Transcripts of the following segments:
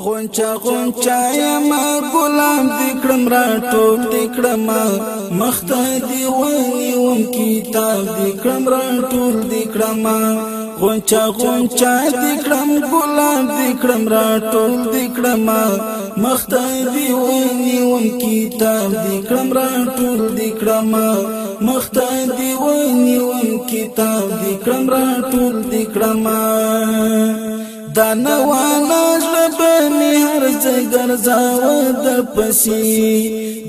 غونچا غونچا یما غلام دکړم راټول دکړم مخته دی ونیوم کتاب دکړم راټول دکړم غونچا غونچا دکړم غلام دکړم راټول دکړم مخته دی ونیوم کتاب دکړم راټول دکړم مخته دی ونیوم کتاب دکړم راټول دکړم دانوانا ګرځي ګرځا ود پسې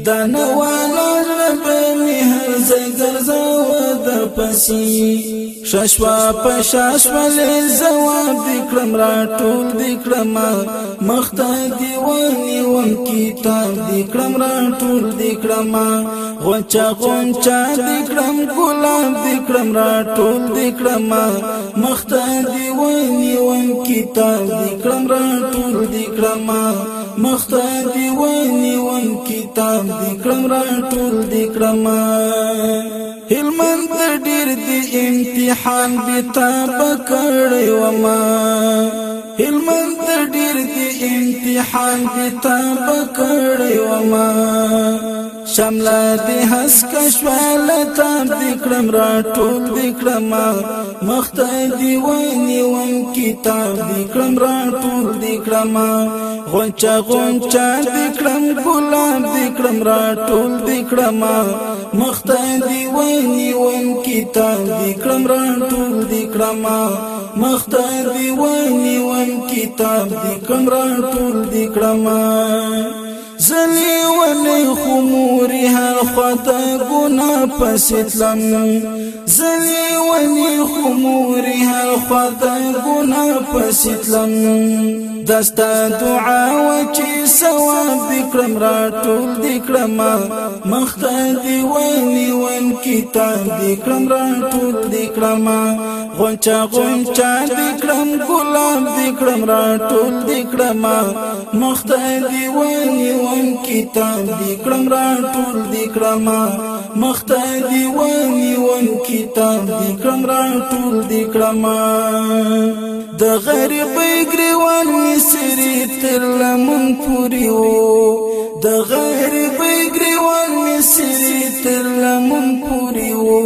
دا نواله ربه می هر ځای ګرځا ود پسې ششوا پشاشوا له زواب دکړم را ټول دکړم مخته دیوانی وم کتاب دکړم را ټول دکړم غونچا غونچا دکړم ګلاب دکړم را ټول دکړم مخته دیوانی وم کتاب دکړم را ټول دی کرم مخته دی ونی ون کتاب دی کرم را ټول دی کرم هلمند ډیر دی امتحان به تاب کړی و ما هلمند ډیر دی امتحان به تاب کړی و ما شمله دی حس کشوال تاب دی کړم را ټول دی کړم مخته دی وانی وم کتاب دی کړم را ټول دی کړم غونچا غونچا دی کړم ګلاب دی کړم را ټول دی کړم مخته دی وانی وم کتاب دی کړم را ټول دی کړم مخته دی وانی وم کتاب دی کړم را ټول دی کړم زلی ونی خموری هر خطا گنا پسیتلم زلی ونی خموری هر خطا گنا پسیتلم دستا دعا وچی سوا دکرم را ټول دکرم مخته دی ونی ونی کتاب دې کړم را ټول دې کړم غونچا غونچا دې کړم ګلاب دې کړم را ټول دې کړم مخته دې ونی ون کتاب دې کړم را ټول دې کړم مخته دې ونی ون کتاب دې کړم را ټول دې کړم د غریب ګریوان تر لمن پوری وو د غیر بګریوان می سری تر لمن پوری وو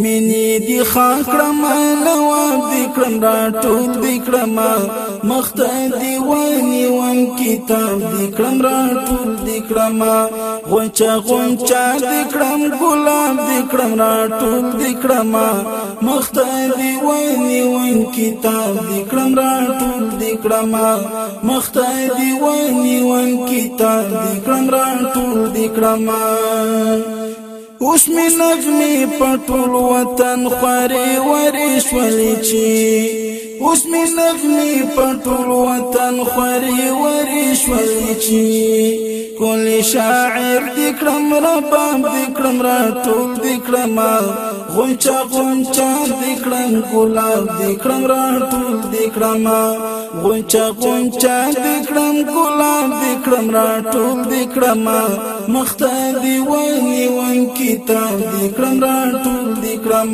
منی دی خاکړم نواب دی کړم را ټول دی کړم مخت دی وانی وان کتاب دی کړم را ټول دی کړم غونچا غونچا دی کړم ګلاب دی کړم را ټول دی کړم مخت دی وانی وان کتاب دی کړم را ټول دی کړم مخت دی وانی وان کتاب دی کړم را ټول دی کړم اوس می نغمه پټول وطن خوري وري شولې چی اوس می نغمه پټول وطن خوري وري شولې چی کول شاعر دکړم رباب دکړم را ټول دکړم غونچا غونچا دکړم ګلاب دکړم را ټول دکړم غونچا غونچا دکړم ګلاب دکړم راټول دکړم مخته دی وای وای کتاب دکړم راټول دکړم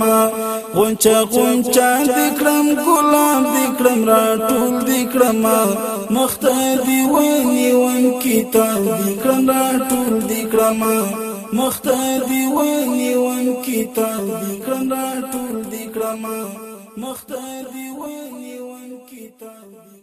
غونچا غونچا دکړم ګلاب دکړم راټول دکړم مخته دی وای وای کتاب دکړم راټول دکړم مخته دی وای وای کتاب دکړم راټول دکړم مخته دی وای تربیت